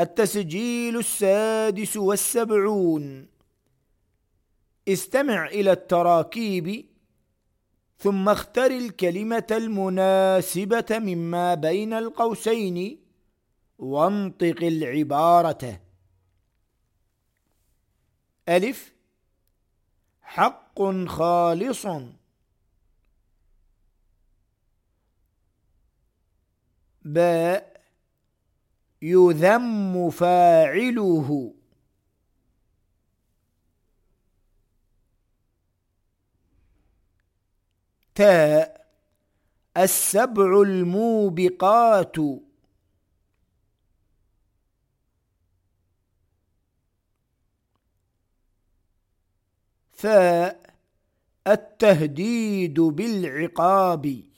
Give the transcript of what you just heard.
التسجيل السادس والسبعون. استمع إلى التراكيب ثم اختر الكلمة المناسبة مما بين القوسين وانطق العبارة. ألف. حق خالص. باء. يذم فاعله. تاء السبع الموبقات. ثاء التهديد بالعقاب.